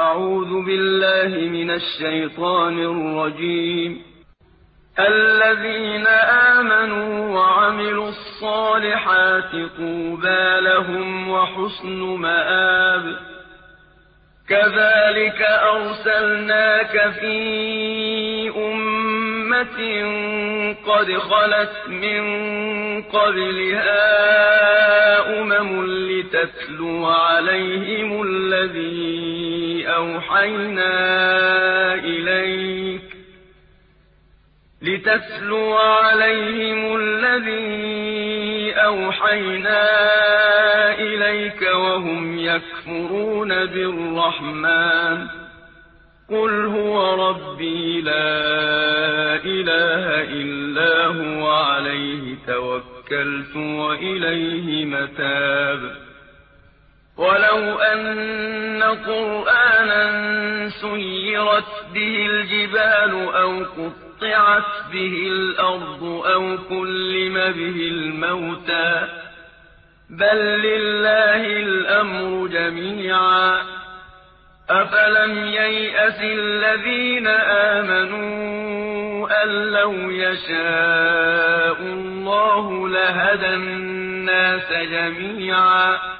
أعوذ بالله من الشيطان الرجيم. الذين آمنوا وعملوا الصالحات طوبى لهم وحسن مآب. كذلك أرسلناك في أمة قد خلت من قبلها أمم لتتلو عليهم أوحينا إليك لتتلو عليهم الذي أوحينا إليك وهم يكفرون بالرحمن قل هو ربي لا إله إلا هو عليه توكلت وإليه متاب ولو أن قرآنا سيرت به الجبال أو قطعت به الأرض أو كلم به الموتى. بل لله الأمر جميعا. أفلم ييأس الذين آمنوا أن لو يشاء الله لهدى الناس جميعا.